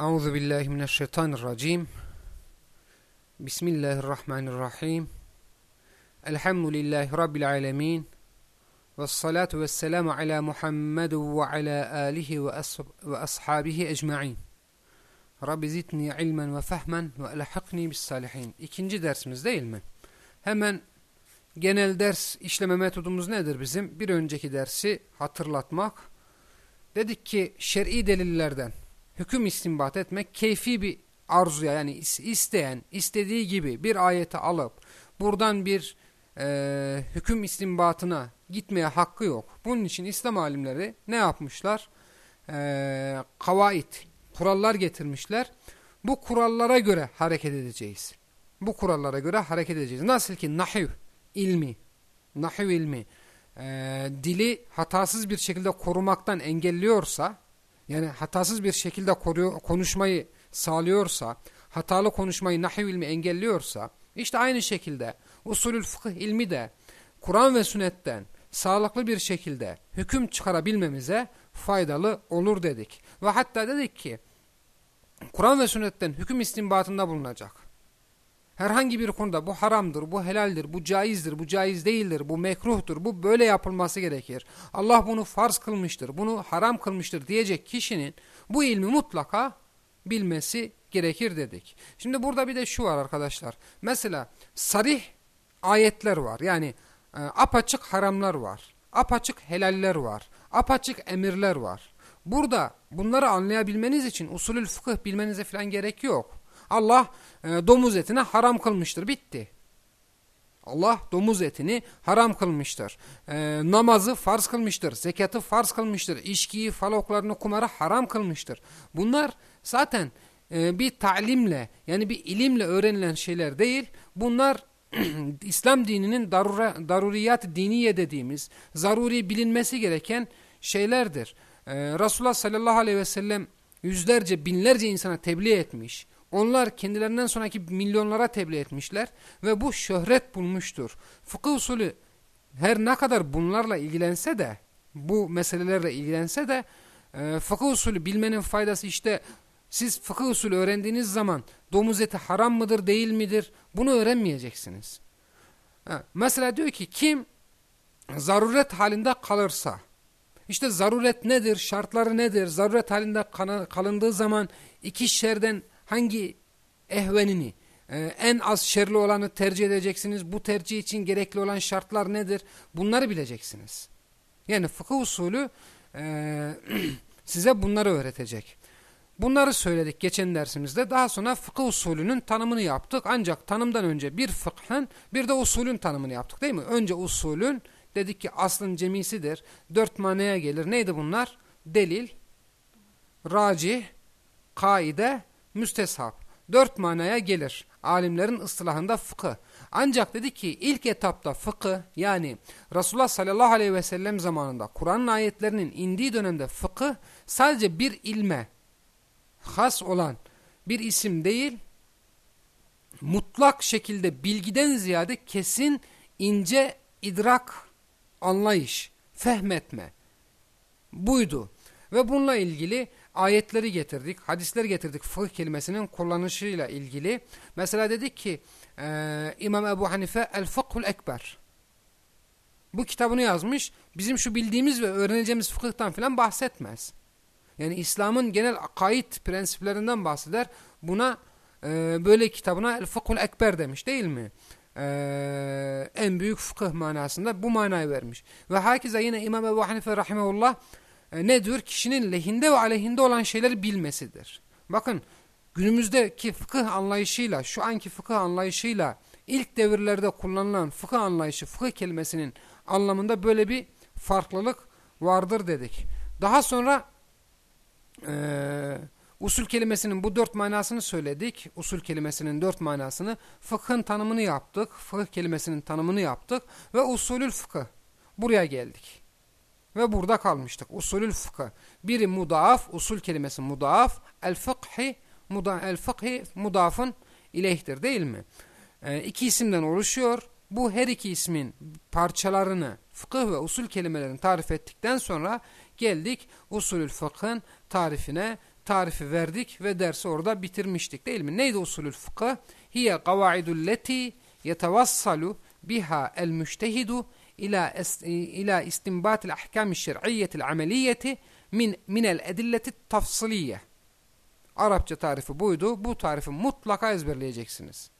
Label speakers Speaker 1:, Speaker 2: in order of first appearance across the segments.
Speaker 1: Euzu billahi mineşşeytanirracim. Bismillahirrahmanirrahim. Elhamdülillahi rabbil alamin. Ves salatu vesselamu ala Muhammed ve ala alihi ve, ve ashabihi ecmaîn. Rabbi zidni ilmen ve fehmen ve elhaqni bis. İkinci dersimiz değil mi? Hemen genel ders işleme metodumuz nedir bizim? Bir önceki dersi hatırlatmak. Dedik ki şer'i delillerden hüküm istinbat etmek keyfi bir arzuya yani isteyen istediği gibi bir ayeti alıp buradan bir e, hüküm istinbatına gitmeye hakkı yok. Bunun için İslam alimleri ne yapmışlar? E, kavaid, kurallar getirmişler. Bu kurallara göre hareket edeceğiz. Bu kurallara göre hareket edeceğiz. Nasıl ki nahiv ilmi, nahiv ilmi e, dili hatasız bir şekilde korumaktan engelliyorsa yani hatasız bir şekilde koruyor, konuşmayı sağlıyorsa, hatalı konuşmayı nahiv ilmi engelliyorsa, işte aynı şekilde usulül fıkıh ilmi de Kur'an ve sünnetten sağlıklı bir şekilde hüküm çıkarabilmemize faydalı olur dedik. Ve hatta dedik ki Kur'an ve sünnetten hüküm istinbatında bulunacak herhangi bir konuda bu haramdır, bu helaldir, bu caizdir, bu caiz değildir, bu mekruhtur, bu böyle yapılması gerekir. Allah bunu farz kılmıştır, bunu haram kılmıştır diyecek kişinin bu ilmi mutlaka bilmesi gerekir dedik. Şimdi burada bir de şu var arkadaşlar. Mesela sarih ayetler var. Yani e, apaçık haramlar var. Apaçık helaller var. Apaçık emirler var. Burada bunları anlayabilmeniz için usulül fıkıh bilmenize falan gerek yok. Allah e, domuz etini haram kılmıştır. Bitti. Allah domuz etini haram kılmıştır. E, namazı farz kılmıştır. Zekatı farz kılmıştır. İçkiyi, faloklarını, kumarı haram kılmıştır. Bunlar zaten e, bir talimle yani bir ilimle öğrenilen şeyler değil. Bunlar İslam dininin darura, daruriyat diniye dediğimiz zaruri bilinmesi gereken şeylerdir. Ee, Resulullah sallallahu aleyhi ve sellem yüzlerce binlerce insana tebliğ etmiş. Onlar kendilerinden sonraki milyonlara tebliğ etmişler ve bu şöhret bulmuştur. Fıkıh usulü her ne kadar bunlarla ilgilense de, bu meselelerle ilgilense de e, fıkıh usulü bilmenin faydası işte siz fıkıh usulü öğrendiğiniz zaman domuz eti haram mıdır değil midir bunu öğrenmeyeceksiniz. Ha, mesela diyor ki kim zaruret halinde kalırsa, işte zaruret nedir, şartları nedir, zaruret halinde kalındığı zaman iki şerden hangi ehvenini, e, en az şerli olanı tercih edeceksiniz. Bu tercih için gerekli olan şartlar nedir? Bunları bileceksiniz. Yani fıkıh usulü e, size bunları öğretecek. Bunları söyledik geçen dersimizde. Daha sonra fıkıh usulünün tanımını yaptık. Ancak tanımdan önce bir fıkhın bir de usulün tanımını yaptık değil mi? Önce usulün dedik ki aslın cemisidir. Dört manaya gelir. Neydi bunlar? Delil, racih, kaide, müsteshap. Dört manaya gelir. Alimlerin ıslahında fıkı. Ancak dedi ki ilk etapta fıkı yani Resulullah sallallahu aleyhi ve sellem zamanında Kur'an'ın ayetlerinin indiği dönemde fıkı sadece bir ilme has olan bir isim değil, mutlak şekilde bilgiden ziyade kesin ince idrak, anlayış, fehmetme buydu. Ve bununla ilgili ayetleri getirdik, hadisleri getirdik fıkıh kelimesinin kullanışıyla ilgili. Mesela dedik ki e, İmam Ebu Hanife El Fıkhul Ekber. Bu kitabını yazmış. Bizim şu bildiğimiz ve öğreneceğimiz fıkıhtan filan bahsetmez. Yani İslam'ın genel akaid prensiplerinden bahseder. Buna e, böyle kitabına El Fıkhul Ekber demiş değil mi? E, en büyük fıkıh manasında bu manayı vermiş. Ve hakeza yine İmam Ebu Hanife Rahimahullah e, ne diyor? Kişinin lehinde ve aleyhinde olan şeyleri bilmesidir. Bakın günümüzdeki fıkıh anlayışıyla, şu anki fıkıh anlayışıyla ilk devirlerde kullanılan fıkıh anlayışı, fıkıh kelimesinin anlamında böyle bir farklılık vardır dedik. Daha sonra e, usul kelimesinin bu dört manasını söyledik. Usul kelimesinin dört manasını, fıkhın tanımını yaptık, fıkıh kelimesinin tanımını yaptık ve usulül fıkıh. Buraya geldik. Ve burada kalmıştık. Usulül fıkı. Biri mudaaf, usul kelimesi mudaaf. El fıkhi, muda, el fıkhi mudafın ileyhtir değil mi? E, iki isimden oluşuyor. Bu her iki ismin parçalarını fıkıh ve usul kelimelerini tarif ettikten sonra geldik usulül fıkhın tarifine. tarifi verdik ve dersi orada bitirmiştik değil mi? Neydi usulül fıkıh? Hiye kavaidul leti yetevassalu biha el müştehidu ila ila istinbatil ahkam şer'iyyetil ameliyeti min minel edilleti tafsiliye. Arapça tarifi buydu. Bu tarifi mutlaka ezberleyeceksiniz.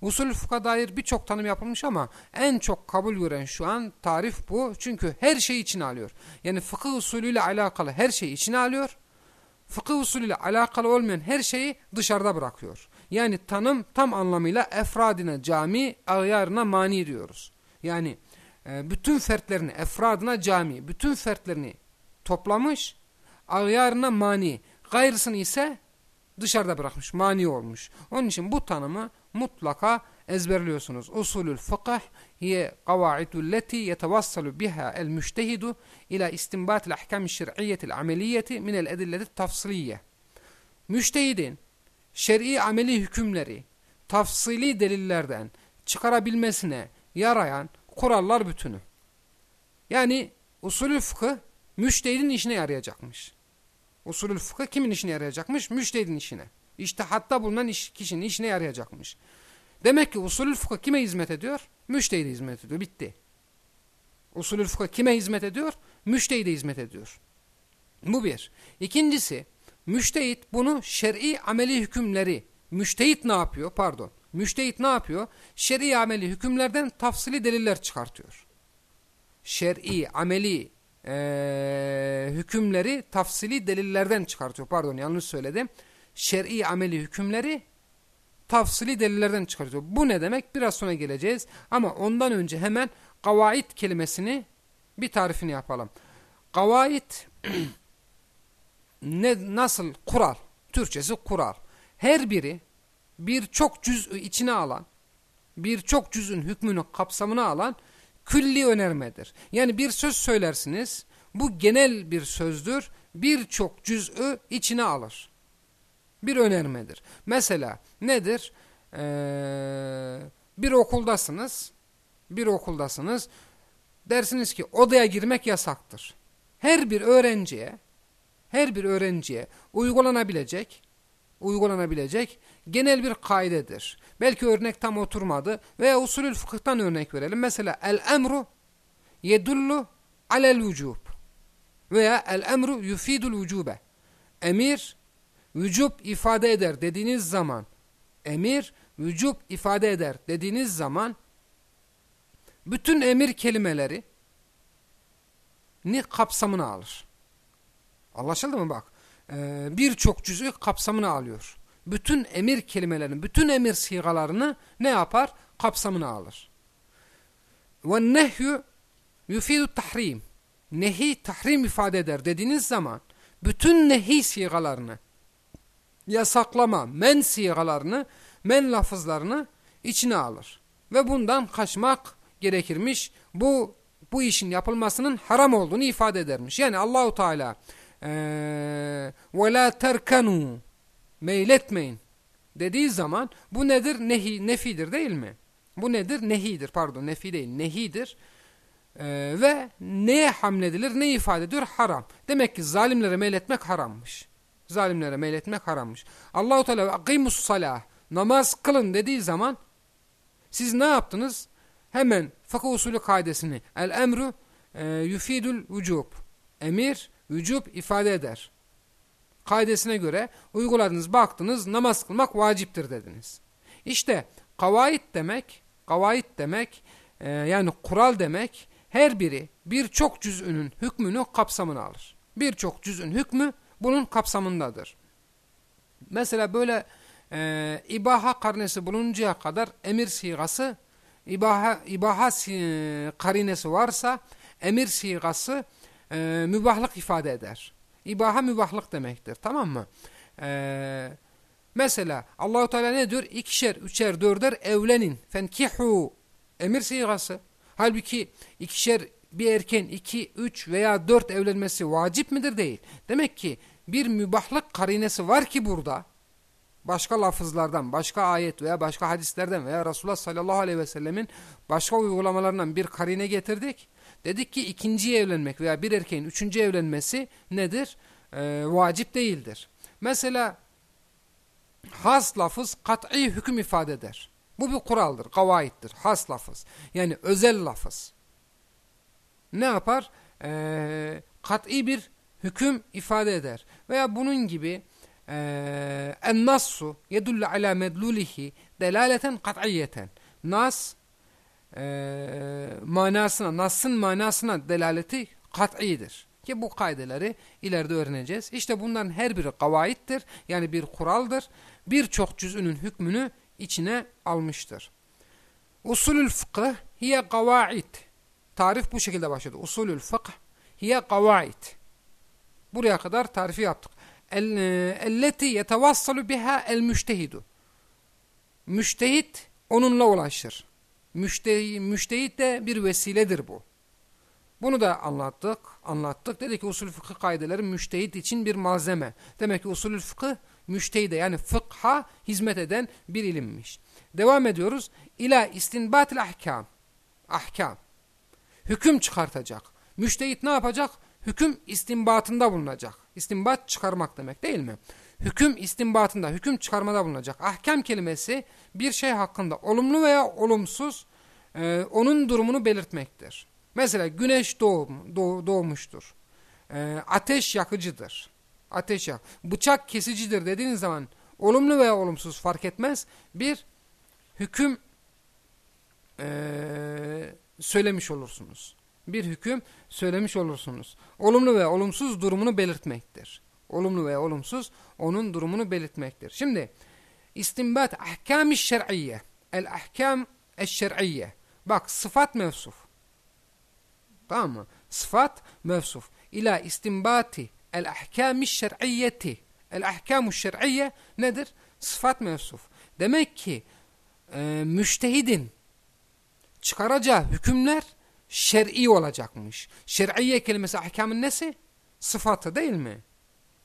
Speaker 1: Usul fıkha dair birçok tanım yapılmış ama en çok kabul gören şu an tarif bu. Çünkü her şeyi içine alıyor. Yani fıkıh usulüyle alakalı her şeyi içine alıyor. Fıkıh usulüyle alakalı olmayan her şeyi dışarıda bırakıyor. Yani tanım tam anlamıyla efradine cami, ağyarına mani diyoruz. Yani bütün fertlerini, efradına cami, bütün fertlerini toplamış, ağyarına mani, gayrısını ise dışarıda bırakmış, mani olmuş. Onun için bu tanımı mutlaka ezberliyorsunuz. Usulül fıkıh hiye kavaidul leti yetevassalu biha el müştehidu ila istinbatil ahkam şer'iyyetil ameliyeti minel edilleti tafsiliye. Müştehidin şer'i ameli hükümleri tafsili delillerden çıkarabilmesine yarayan kurallar bütünü. Yani usulü fıkıh müştehidin işine yarayacakmış. Usulü fıkıh kimin işine yarayacakmış? Müştehidin işine. İşte hatta bulunan iş, kişinin işine yarayacakmış. Demek ki usulü fıkıh kime hizmet ediyor? Müştehide hizmet ediyor. Bitti. Usulü fıkıh kime hizmet ediyor? Müştehide hizmet ediyor. Bu bir. İkincisi, müştehit bunu şer'i ameli hükümleri, müştehit ne yapıyor? Pardon. Müştehit ne yapıyor? Şer'i ameli hükümlerden tafsili deliller çıkartıyor. Şer'i ameli e, hükümleri tafsili delillerden çıkartıyor. Pardon yanlış söyledim. Şer'i ameli hükümleri tafsili delillerden çıkartıyor. Bu ne demek? Biraz sonra geleceğiz. Ama ondan önce hemen kavaid kelimesini bir tarifini yapalım. Kavaid ne nasıl kural? Türkçesi kural. Her biri birçok cüz'ü içine alan, birçok cüz'ün hükmünü kapsamına alan külli önermedir. Yani bir söz söylersiniz, bu genel bir sözdür, birçok cüz'ü içine alır. Bir önermedir. Mesela nedir? Ee, bir okuldasınız, bir okuldasınız, dersiniz ki odaya girmek yasaktır. Her bir öğrenciye, her bir öğrenciye uygulanabilecek, uygulanabilecek genel bir kaidedir. Belki örnek tam oturmadı veya usulül fıkıhtan örnek verelim. Mesela el emru yedullu alel vücub veya el emru yufidul vücube. Emir vücub ifade eder dediğiniz zaman emir vücub ifade eder dediğiniz zaman bütün emir kelimeleri ni kapsamını alır. Anlaşıldı mı bak? Ee, Birçok cüzü kapsamını alıyor bütün emir kelimelerini, bütün emir sigalarını ne yapar? Kapsamına alır. Ve nehyü yufidu tahrim. Nehi tahrim ifade eder dediğiniz zaman bütün nehi sigalarını, yasaklama, men sigalarını, men lafızlarını içine alır. Ve bundan kaçmak gerekirmiş. Bu bu işin yapılmasının haram olduğunu ifade edermiş. Yani Allahu Teala ve la terkanu meyletmeyin dediği zaman bu nedir? Nehi, nefidir değil mi? Bu nedir? Nehidir pardon nefi değil nehidir. Ee, ve neye hamledilir? Ne ifade ediyor? Haram. Demek ki zalimlere meyletmek harammış. Zalimlere meyletmek harammış. Allahu Teala akimus salah namaz kılın dediği zaman siz ne yaptınız? Hemen fıkıh usulü kaidesini el emru e, yufidul vücub emir vücub ifade eder kaidesine göre uyguladınız, baktınız, namaz kılmak vaciptir dediniz. İşte kavaid demek, kavaid demek, e, yani kural demek, her biri birçok cüz'ünün hükmünü kapsamına alır. Birçok cüz'ün hükmü bunun kapsamındadır. Mesela böyle e, ibaha karnesi bulununcaya kadar emir sigası, ibaha, ibaha karinesi varsa emir sigası e, mübahlık ifade eder. İbaha mübahlık demektir. Tamam mı? Ee, mesela Allahu Teala ne diyor? İkişer, üçer, dörder evlenin. Fenkihu. Emir sigası. Halbuki ikişer bir erken iki, üç veya dört evlenmesi vacip midir? Değil. Demek ki bir mübahlık karinesi var ki burada başka lafızlardan, başka ayet veya başka hadislerden veya Resulullah sallallahu aleyhi ve sellemin başka uygulamalarından bir karine getirdik. Dedik ki ikinci evlenmek veya bir erkeğin üçüncü evlenmesi nedir? Ee, vacip değildir. Mesela has lafız kat'i hüküm ifade eder. Bu bir kuraldır, kavaittir, has lafız. Yani özel lafız. Ne yapar? Ee, kat'i bir hüküm ifade eder. Veya bunun gibi ee, en-nassu yedullu ala medlulihi delaleten kat'iyeten. Nas e, manasına, Nas'ın manasına delaleti kat'idir. Ki bu kaideleri ileride öğreneceğiz. İşte bunların her biri kavaittir. Yani bir kuraldır. Birçok cüzünün hükmünü içine almıştır. Usulül fıkıh hiye kavaid. Tarif bu şekilde başladı. Usulül fıkh hiye kavaid. Buraya kadar tarifi yaptık. E, elleti yetevassalu biha el müştehidu. Müştehit onunla ulaşır. Müştehit, müştehit de bir vesiledir bu. Bunu da anlattık. Anlattık. Dedi ki usul fıkıh kaideleri müştehit için bir malzeme. Demek ki usulü fıkıh müştehide yani fıkha hizmet eden bir ilimmiş. Devam ediyoruz. İla istinbatil ahkam. Ahkam. Hüküm çıkartacak. Müştehit ne yapacak? Hüküm istinbatında bulunacak. İstinbat çıkarmak demek değil mi? Hüküm istinbatında, hüküm çıkarmada bulunacak. Ahkam kelimesi bir şey hakkında olumlu veya olumsuz e, onun durumunu belirtmektir. Mesela güneş doğum, doğ, doğmuştur. E, ateş yakıcıdır. Ateş yak. Bıçak kesicidir dediğiniz zaman olumlu veya olumsuz fark etmez. Bir hüküm e, söylemiş olursunuz. Bir hüküm söylemiş olursunuz. Olumlu veya olumsuz durumunu belirtmektir. Olumlu veya olumsuz onun durumunu belirtmektir. Şimdi istimbat ahkam-ı şer'iyye. El ahkam şer'iyye. Bak sıfat mevsuf. Tamam mı? Sıfat mevsuf. İla istimbati el ahkam-ı şer'iyyeti. El ahkam-ı şer'iyye nedir? Sıfat mevsuf. Demek ki e, müştehidin çıkaracağı hükümler şer'i olacakmış. Şer'iyye kelimesi ahkamın nesi? Sıfatı değil mi?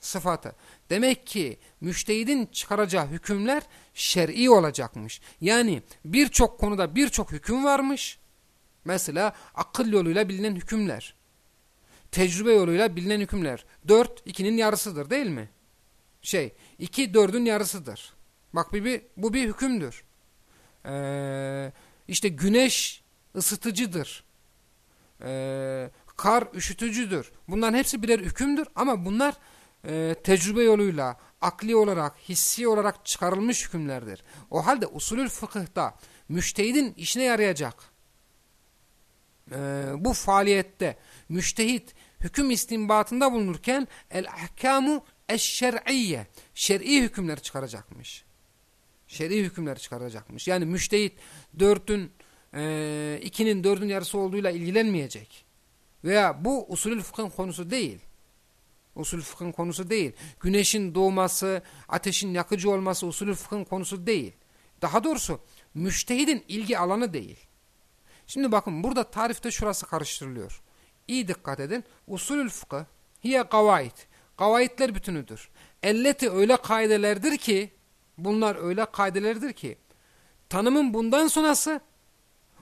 Speaker 1: Sıfatı. Demek ki müştehidin çıkaracağı hükümler şer'i olacakmış. Yani birçok konuda birçok hüküm varmış. Mesela akıl yoluyla bilinen hükümler. Tecrübe yoluyla bilinen hükümler. Dört, ikinin yarısıdır değil mi? Şey, iki dördün yarısıdır. Bak bir, bir, bu bir hükümdür. Ee, işte güneş ısıtıcıdır. Ee, kar üşütücüdür. Bunların hepsi birer hükümdür ama bunlar e, tecrübe yoluyla, akli olarak, hissi olarak çıkarılmış hükümlerdir. O halde usulül fıkıhta müştehidin işine yarayacak e, bu faaliyette müştehit hüküm istinbatında bulunurken el ahkamu eşşer'iyye şer'i hükümler çıkaracakmış. Şer'i hükümler çıkaracakmış. Yani müştehit dörtün e, ikinin dördün yarısı olduğuyla ilgilenmeyecek. Veya bu usulül fıkhın konusu değil. Usul fıkhın konusu değil. Güneşin doğması, ateşin yakıcı olması usulü fıkhın konusu değil. Daha doğrusu müştehidin ilgi alanı değil. Şimdi bakın burada tarifte şurası karıştırılıyor. İyi dikkat edin. Usulül fıkıh hiye kavaid. Kavaidler bütünüdür. Elleti öyle kaidelerdir ki bunlar öyle kaidelerdir ki tanımın bundan sonrası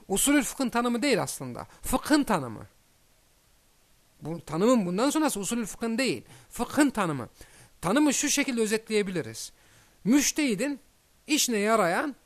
Speaker 1: usulül fıkhın tanımı değil aslında. Fıkhın tanımı. Bu, tanımın bundan sonrası usulü fıkhın değil. Fıkhın tanımı. Tanımı şu şekilde özetleyebiliriz. Müştehidin işine yarayan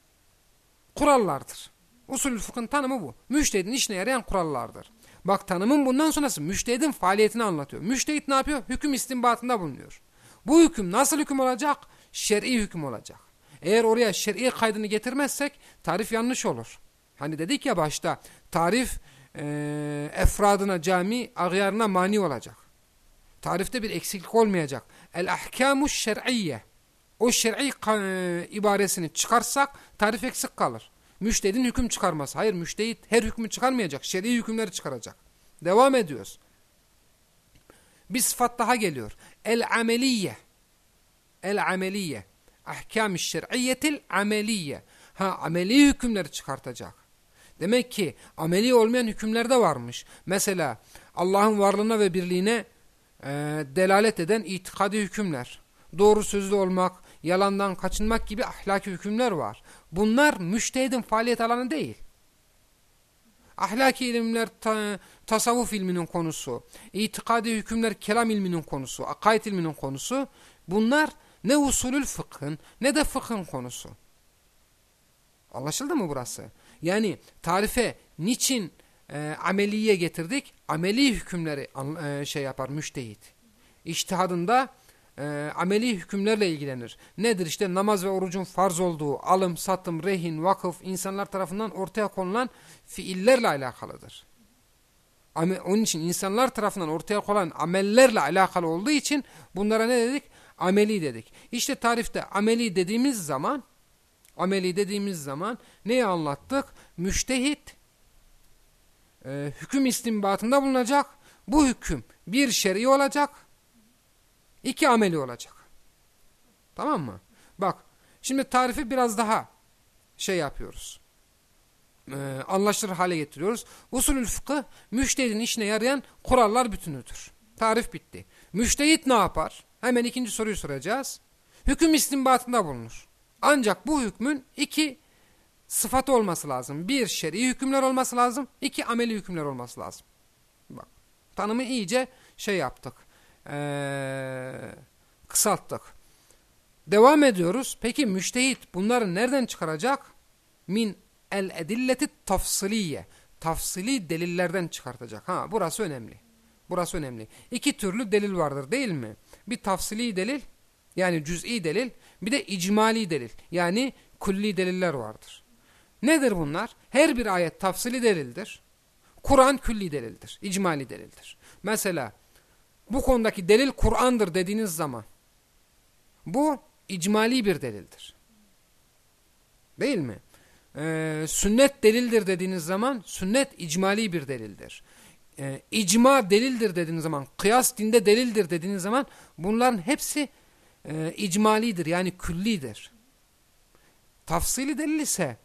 Speaker 1: kurallardır. Usulü fıkhın tanımı bu. Müştehidin işine yarayan kurallardır. Bak tanımın bundan sonrası müştehidin faaliyetini anlatıyor. Müştehit ne yapıyor? Hüküm istinbatında bulunuyor. Bu hüküm nasıl hüküm olacak? Şer'i hüküm olacak. Eğer oraya şer'i kaydını getirmezsek tarif yanlış olur. Hani dedik ya başta tarif e, efradına cami, ağyarına mani olacak. Tarifte bir eksiklik olmayacak. El ahkamu şer'iyye. O şer'i e, ibaresini çıkarsak tarif eksik kalır. Müştehidin hüküm çıkarması. Hayır müştehit her hükmü çıkarmayacak. Şer'i hükümleri çıkaracak. Devam ediyoruz. Bir sıfat daha geliyor. El ameliye. El ameliye. Ahkam-ı şer'iyyetil ameliye. Ha ameli hükümleri çıkartacak. Demek ki ameli olmayan hükümler de varmış. Mesela Allah'ın varlığına ve birliğine e, delalet eden itikadi hükümler. Doğru sözlü olmak, yalandan kaçınmak gibi ahlaki hükümler var. Bunlar müştehidin faaliyet alanı değil. Ahlaki ilimler ta, tasavvuf ilminin konusu, itikadi hükümler kelam ilminin konusu, akaid ilminin konusu. Bunlar ne usulül fıkhın ne de fıkhın konusu. Anlaşıldı mı burası? Yani tarife niçin e, ameliye getirdik? Ameli hükümleri e, şey yapar müştehit. İçtihadında e, ameli hükümlerle ilgilenir. Nedir işte namaz ve orucun farz olduğu, alım, satım, rehin, vakıf insanlar tarafından ortaya konulan fiillerle alakalıdır. Onun için insanlar tarafından ortaya konan amellerle alakalı olduğu için bunlara ne dedik? Ameli dedik. İşte tarifte ameli dediğimiz zaman ameli dediğimiz zaman neyi anlattık? Müştehit e, hüküm istinbatında bulunacak. Bu hüküm bir şer'i olacak, iki ameli olacak. Tamam mı? Bak, şimdi tarifi biraz daha şey yapıyoruz. E, anlaşılır hale getiriyoruz. Usulül fıkıh, müştehidin işine yarayan kurallar bütünüdür. Tarif bitti. Müştehit ne yapar? Hemen ikinci soruyu soracağız. Hüküm istinbatında bulunur. Ancak bu hükmün iki sıfatı olması lazım. Bir, şer'i hükümler olması lazım. İki, ameli hükümler olması lazım. Bak, tanımı iyice şey yaptık. Ee, kısalttık. Devam ediyoruz. Peki müştehit bunları nereden çıkaracak? Min el edilleti tafsiliye. Tafsili delillerden çıkartacak. Ha, burası önemli. Burası önemli. İki türlü delil vardır değil mi? Bir tafsili delil yani cüz'i delil bir de icmali delil yani kulli deliller vardır. Nedir bunlar? Her bir ayet tafsili delildir. Kur'an külli delildir, icmali delildir. Mesela bu konudaki delil Kur'an'dır dediğiniz zaman bu icmali bir delildir. Değil mi? Ee, sünnet delildir dediğiniz zaman sünnet icmali bir delildir. Ee, icma delildir dediğiniz zaman, kıyas dinde delildir dediğiniz zaman bunların hepsi e, icmalidir yani küllidir. Tafsili delil ise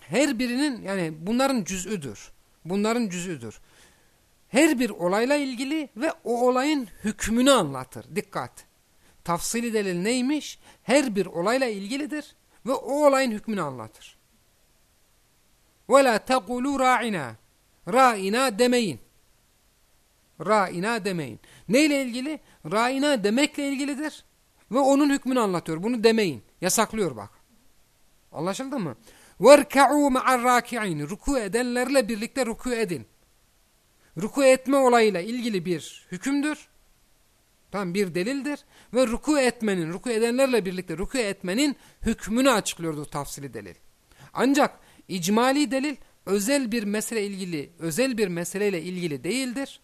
Speaker 1: her birinin yani bunların cüz'üdür. Bunların cüz'üdür. Her bir olayla ilgili ve o olayın hükmünü anlatır. Dikkat. Tafsili delil neymiş? Her bir olayla ilgilidir ve o olayın hükmünü anlatır. وَلَا تَقُولُوا رَاعِنَا Ra'ina demeyin. Ra'ina demeyin. Neyle ilgili? Ra'ina demekle ilgilidir. Ve onun hükmünü anlatıyor. Bunu demeyin. Yasaklıyor bak. Anlaşıldı mı? وَرْكَعُوا مَعَ الرَّاكِعِينَ Ruku edenlerle birlikte ruku edin. Ruku etme olayıyla ilgili bir hükümdür. Tamam bir delildir. Ve ruku etmenin, ruku edenlerle birlikte ruku etmenin hükmünü açıklıyordu tafsili delil. Ancak icmali delil özel bir mesele ilgili, özel bir meseleyle ilgili değildir.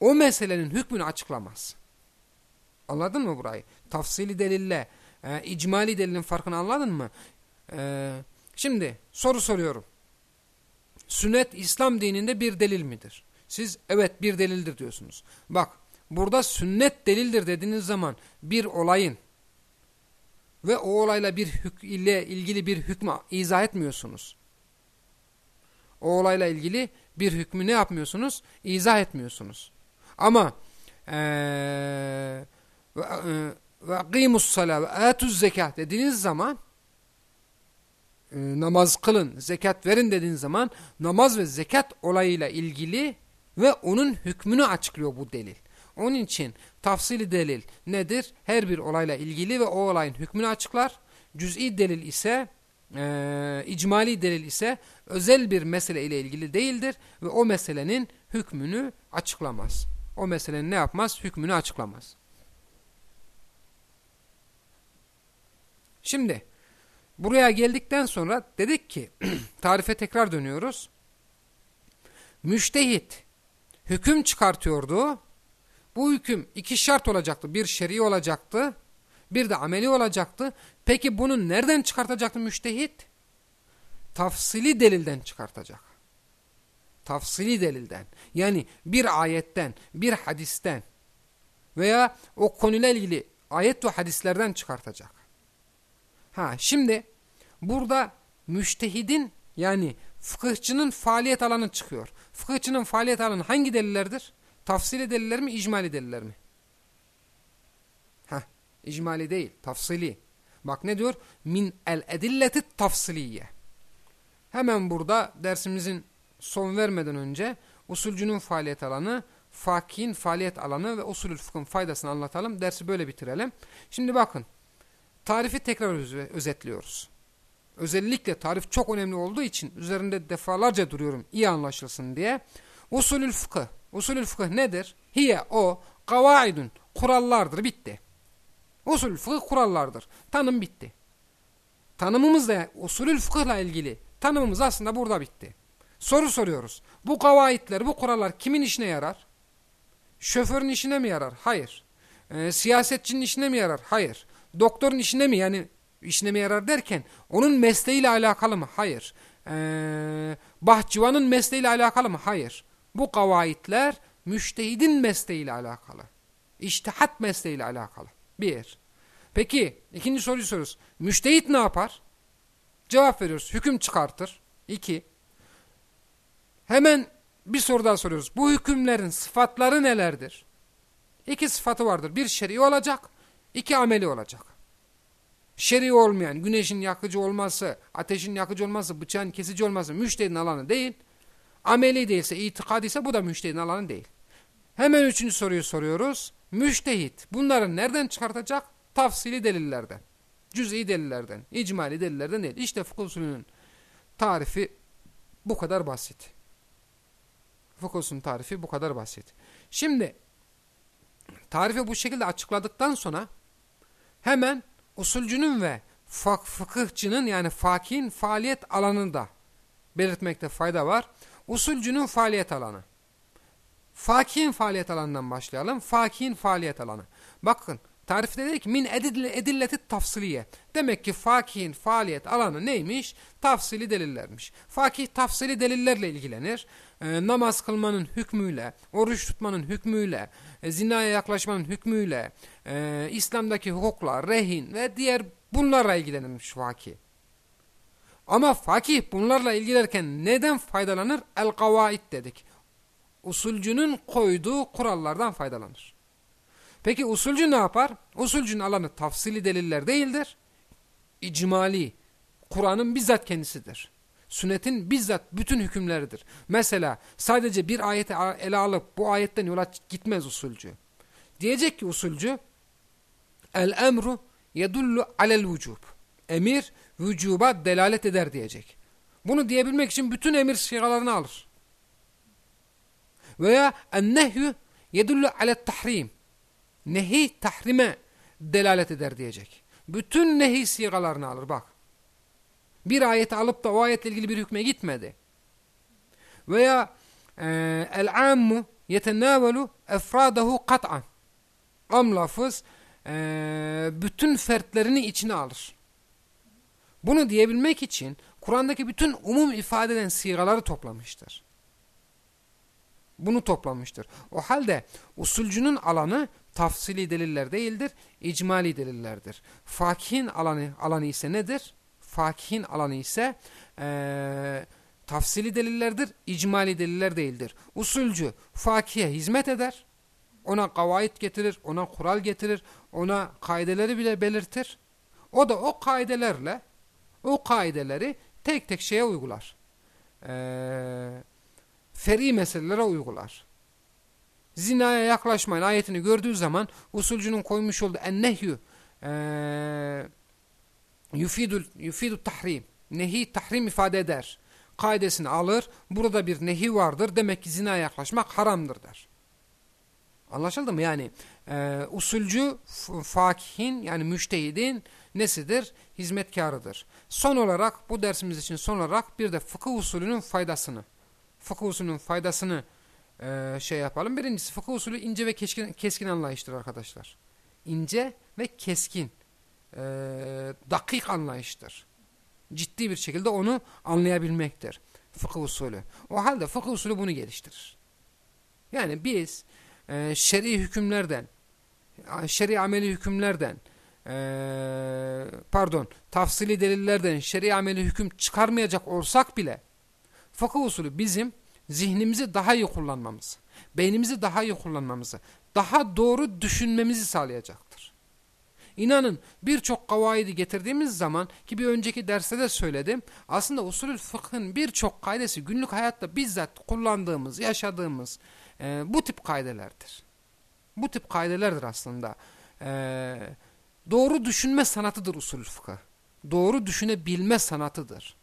Speaker 1: O meselenin hükmünü açıklamaz. Anladın mı burayı? Tafsili delille, e, icmali delilin farkını anladın mı? E, şimdi soru soruyorum. Sünnet İslam dininde bir delil midir? Siz evet bir delildir diyorsunuz. Bak burada sünnet delildir dediğiniz zaman bir olayın ve o olayla bir ile ilgili bir hükmü izah etmiyorsunuz. O olayla ilgili bir hükmü ne yapmıyorsunuz? İzah etmiyorsunuz. Ama ve kıymus salâ ve âtuz zekat dediğiniz zaman namaz kılın, zekat verin dediğiniz zaman namaz ve zekat olayıyla ilgili ve onun hükmünü açıklıyor bu delil. Onun için tafsili delil nedir? Her bir olayla ilgili ve o olayın hükmünü açıklar. Cüz'i delil ise e, icmali delil ise özel bir mesele ile ilgili değildir ve o meselenin hükmünü açıklamaz. O meselenin ne yapmaz? Hükmünü açıklamaz. Şimdi buraya geldikten sonra dedik ki tarife tekrar dönüyoruz. Müştehit hüküm çıkartıyordu. Bu hüküm iki şart olacaktı. Bir şer'i olacaktı. Bir de ameli olacaktı. Peki bunu nereden çıkartacaktı müştehit? Tafsili delilden çıkartacak. Tafsili delilden. Yani bir ayetten, bir hadisten veya o konuyla ilgili ayet ve hadislerden çıkartacak. Ha şimdi burada müştehidin yani fıkıhçının faaliyet alanı çıkıyor. Fıkıhçının faaliyet alanı hangi delillerdir? Tafsili deliller mi, icmali deliller mi? İcmali değil, tafsili. Bak ne diyor? Min el edilleti tafsiliye. Hemen burada dersimizin son vermeden önce usulcünün faaliyet alanı, fakihin faaliyet alanı ve usulül fıkhın faydasını anlatalım. Dersi böyle bitirelim. Şimdi bakın. Tarifi tekrar özetliyoruz. Özellikle tarif çok önemli olduğu için üzerinde defalarca duruyorum iyi anlaşılsın diye. Usulül fıkıh. Usulül fıkıh nedir? Hiye o kavaidun kurallardır bitti. Usulül fıkıh kurallardır. Tanım bitti. Tanımımız da usulül fıkıhla ilgili tanımımız aslında burada bitti. Soru soruyoruz. Bu kavaitler, bu kurallar kimin işine yarar? Şoförün işine mi yarar? Hayır. E, siyasetçinin işine mi yarar? Hayır. Doktorun işine mi? Yani işine mi yarar derken onun mesleğiyle alakalı mı? Hayır. E, bahçıvanın mesleğiyle alakalı mı? Hayır. Bu kavaitler müştehidin mesleğiyle alakalı. İştihat mesleğiyle alakalı. Bir. Peki ikinci soruyu soruyoruz. Müştehit ne yapar? Cevap veriyoruz. Hüküm çıkartır. İki. Hemen bir soru daha soruyoruz. Bu hükümlerin sıfatları nelerdir? İki sıfatı vardır. Bir şer'i olacak, iki ameli olacak. Şer'i olmayan, güneşin yakıcı olması, ateşin yakıcı olması, bıçağın kesici olması müşterinin alanı değil. Ameli değilse, itikad ise bu da müşterinin alanı değil. Hemen üçüncü soruyu soruyoruz. Müştehit bunları nereden çıkartacak? Tafsili delillerden. Cüz'i delillerden, icmali delillerden değil. İşte fıkıh usulünün tarifi bu kadar basit. Foucault'un tarifi bu kadar basit. Şimdi tarifi bu şekilde açıkladıktan sonra hemen usulcünün ve fıkıhçının yani fakihin faaliyet alanını da belirtmekte fayda var. Usulcünün faaliyet alanı. Fakihin faaliyet alanından başlayalım. Fakihin faaliyet alanı. Bakın Tarifte dedi ki min edilleti tafsiliye. Demek ki fakihin faaliyet alanı neymiş? Tafsili delillermiş. Fakih tafsili delillerle ilgilenir. E, namaz kılmanın hükmüyle, oruç tutmanın hükmüyle, e, zinaya yaklaşmanın hükmüyle, e, İslam'daki hukuklar, rehin ve diğer bunlarla ilgilenirmiş fakih. Ama fakih bunlarla ilgilerken neden faydalanır? El-kavaid dedik. Usulcünün koyduğu kurallardan faydalanır. Peki usulcü ne yapar? Usulcünün alanı tafsili deliller değildir. İcmali, Kur'an'ın bizzat kendisidir. Sünnetin bizzat bütün hükümleridir. Mesela sadece bir ayeti ele alıp bu ayetten yola gitmez usulcü. Diyecek ki usulcü el emru yedullu alel vücub. Emir vücuba delalet eder diyecek. Bunu diyebilmek için bütün emir sigalarını alır. Veya en nehyü yedullu alet tahrim nehi tahrime delalet eder diyecek. Bütün nehi sigalarını alır bak. Bir ayeti alıp da o ayetle ilgili bir hükme gitmedi. Veya e, el-ammu yetenavelu efradahu kat'an. Am lafız e, bütün fertlerini içine alır. Bunu diyebilmek için Kur'an'daki bütün umum ifade eden sigaları toplamıştır. Bunu toplamıştır. O halde usulcünün alanı tafsili deliller değildir, icmali delillerdir. Fakihin alanı, alanı ise nedir? Fakihin alanı ise ee, tafsili delillerdir, icmali deliller değildir. Usulcü fakihe hizmet eder, ona kavayit getirir, ona kural getirir, ona kaideleri bile belirtir. O da o kaidelerle o kaideleri tek tek şeye uygular. Ee, feri meselelere uygular zinaya yaklaşmayın ayetini gördüğü zaman usulcünün koymuş olduğu ennehyü e, yufidul, yufidul tahrim nehi tahrim ifade eder. Kaidesini alır. Burada bir nehi vardır. Demek ki zinaya yaklaşmak haramdır der. Anlaşıldı mı? Yani e, usulcü fakihin yani müştehidin nesidir? Hizmetkarıdır. Son olarak bu dersimiz için son olarak bir de fıkıh usulünün faydasını fıkıh usulünün faydasını e, şey yapalım. Birincisi fıkıh usulü ince ve keskin, keskin anlayıştır arkadaşlar. İnce ve keskin, e, dakik anlayıştır. Ciddi bir şekilde onu anlayabilmektir. Fıkıh usulü. O halde fıkıh usulü bunu geliştirir. Yani biz e, şer'i hükümlerden, şer'i ameli hükümlerden, e, pardon tafsili delillerden şer'i ameli hüküm çıkarmayacak olsak bile fıkıh usulü bizim zihnimizi daha iyi kullanmamızı, beynimizi daha iyi kullanmamızı, daha doğru düşünmemizi sağlayacaktır. İnanın birçok kavaidi getirdiğimiz zaman ki bir önceki derste de söyledim. Aslında usulü fıkhın birçok kaidesi günlük hayatta bizzat kullandığımız, yaşadığımız, e, bu tip kaidelerdir. Bu tip kaidelerdir aslında. E, doğru düşünme sanatıdır usul fıkıh. Doğru düşünebilme sanatıdır.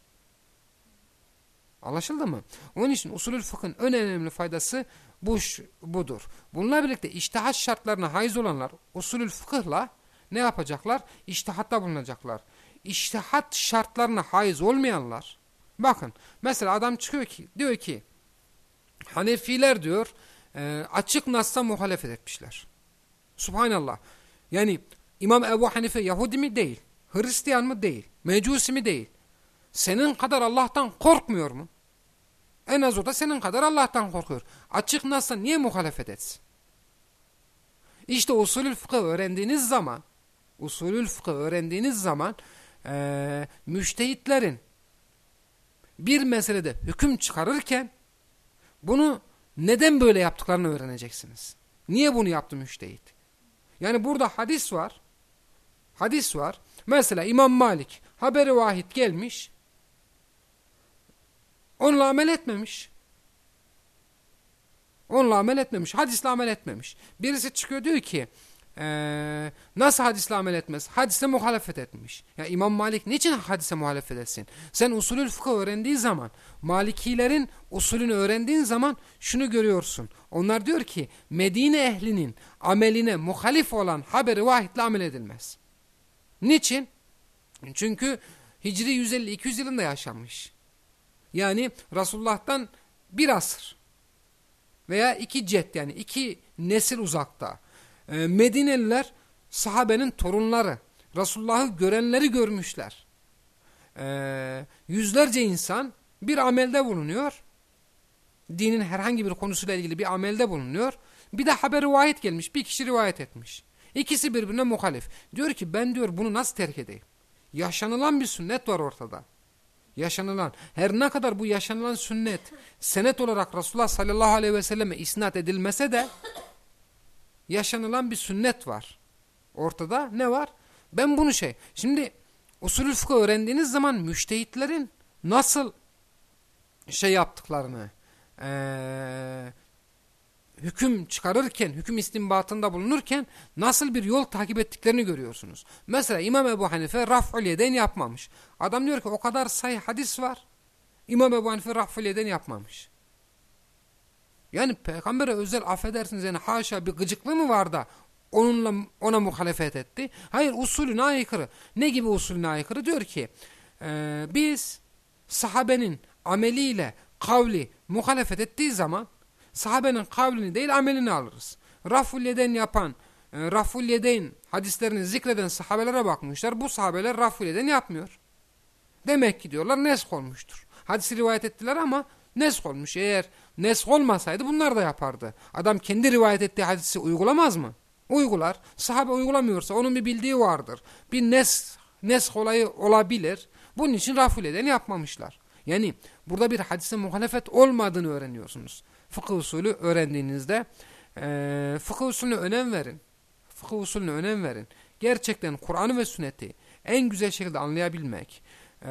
Speaker 1: Anlaşıldı mı? Onun için usulül fıkhın en önemli faydası bu, budur. Bununla birlikte iştihat şartlarına haiz olanlar usulül fıkıhla ne yapacaklar? İştihatta bulunacaklar. İştihat şartlarına haiz olmayanlar bakın mesela adam çıkıyor ki diyor ki Hanefiler diyor e, açık nasla muhalefet etmişler. Subhanallah. Yani İmam Ebu Hanife Yahudi mi? Değil. Hristiyan mı? Değil. Mecusi mi? Değil. Senin kadar Allah'tan korkmuyor mu? En az o da senin kadar Allah'tan korkuyor. Açık nasıl niye muhalefet etsin? İşte usulül fıkıh öğrendiğiniz zaman usulül fıkıh öğrendiğiniz zaman e, müştehitlerin bir meselede hüküm çıkarırken bunu neden böyle yaptıklarını öğreneceksiniz. Niye bunu yaptı müştehit? Yani burada hadis var. Hadis var. Mesela İmam Malik haberi vahid gelmiş. Onunla amel etmemiş. Onunla amel etmemiş. Hadisle amel etmemiş. Birisi çıkıyor diyor ki ee, nasıl hadisle amel etmez? Hadise muhalefet etmiş. Ya İmam Malik niçin hadise muhalefet etsin? Sen usulül fıkıh öğrendiği zaman, Malikilerin usulünü öğrendiğin zaman şunu görüyorsun. Onlar diyor ki Medine ehlinin ameline muhalif olan haberi vahitle amel edilmez. Niçin? Çünkü Hicri 150-200 yılında yaşanmış. Yani Resulullah'tan bir asır veya iki cet yani iki nesil uzakta. E, Medineliler sahabenin torunları. Resulullah'ı görenleri görmüşler. E, yüzlerce insan bir amelde bulunuyor. Dinin herhangi bir konusuyla ilgili bir amelde bulunuyor. Bir de haber rivayet gelmiş. Bir kişi rivayet etmiş. İkisi birbirine muhalif. Diyor ki ben diyor bunu nasıl terk edeyim? Yaşanılan bir sünnet var ortada yaşanılan her ne kadar bu yaşanılan sünnet senet olarak Resulullah sallallahu aleyhi ve selleme isnat edilmese de yaşanılan bir sünnet var. Ortada ne var? Ben bunu şey şimdi usulü fıkıh öğrendiğiniz zaman müştehitlerin nasıl şey yaptıklarını ee, hüküm çıkarırken, hüküm istinbatında bulunurken nasıl bir yol takip ettiklerini görüyorsunuz. Mesela İmam Ebu Hanife raf'ul yeden yapmamış. Adam diyor ki o kadar sayı hadis var. İmam Ebu Hanife raf'ul yeden yapmamış. Yani peygambere özel affedersiniz yani haşa bir gıcıklığı mı var da onunla ona muhalefet etti. Hayır usulüne aykırı. Ne gibi usulüne aykırı? Diyor ki e, biz sahabenin ameliyle kavli muhalefet ettiği zaman sahabenin kavlini değil amelini alırız. Raful yeden yapan, e, raful yeden hadislerini zikreden sahabelere bakmışlar. Bu sahabeler raful yeden yapmıyor. Demek ki diyorlar nesk olmuştur. Hadisi rivayet ettiler ama nesk olmuş. Eğer nesk olmasaydı bunlar da yapardı. Adam kendi rivayet ettiği hadisi uygulamaz mı? Uygular. Sahabe uygulamıyorsa onun bir bildiği vardır. Bir nesk, nesk olayı olabilir. Bunun için raful eden yapmamışlar. Yani burada bir hadise muhalefet olmadığını öğreniyorsunuz fıkıh usulü öğrendiğinizde e, fıkıh usulüne önem verin. Fıkıh usulüne önem verin. Gerçekten Kur'an'ı ve sünneti en güzel şekilde anlayabilmek, e,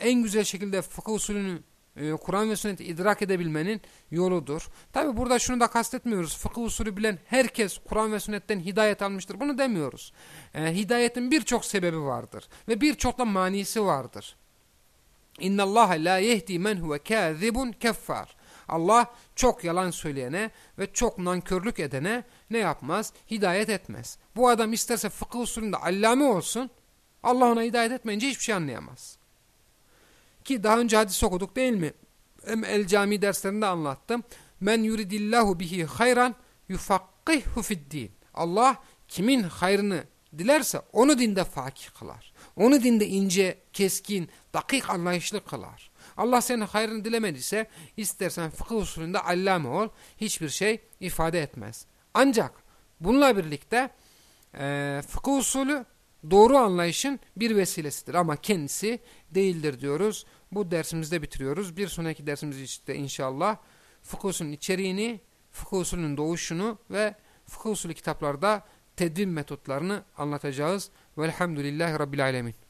Speaker 1: en güzel şekilde fıkıh usulünü e, Kur'an ve sünneti idrak edebilmenin yoludur. Tabi burada şunu da kastetmiyoruz. Fıkıh usulü bilen herkes Kur'an ve sünnetten hidayet almıştır. Bunu demiyoruz. E, hidayetin birçok sebebi vardır. Ve birçok da manisi vardır. İnna Allah la yehdi men huve kâzibun keffar. Allah çok yalan söyleyene ve çok nankörlük edene ne yapmaz? Hidayet etmez. Bu adam isterse fıkıh usulünde allame olsun, Allah ona hidayet etmeyince hiçbir şey anlayamaz. Ki daha önce hadis okuduk değil mi? Hem el cami derslerinde anlattım. Men yuridillahu bihi hayran yufakkihhu fiddin. Allah kimin hayrını dilerse onu dinde fakih kılar. Onu dinde ince, keskin, dakik anlayışlı kılar. Allah senin hayrını dilemediyse istersen fıkıh usulünde allame ol hiçbir şey ifade etmez. Ancak bununla birlikte e, fıkıh usulü doğru anlayışın bir vesilesidir ama kendisi değildir diyoruz. Bu dersimizde bitiriyoruz. Bir sonraki dersimiz işte inşallah fıkıh usulünün içeriğini, fıkıh usulünün doğuşunu ve fıkıh usulü kitaplarda tedvin metotlarını anlatacağız. Velhamdülillahi Rabbil Alemin.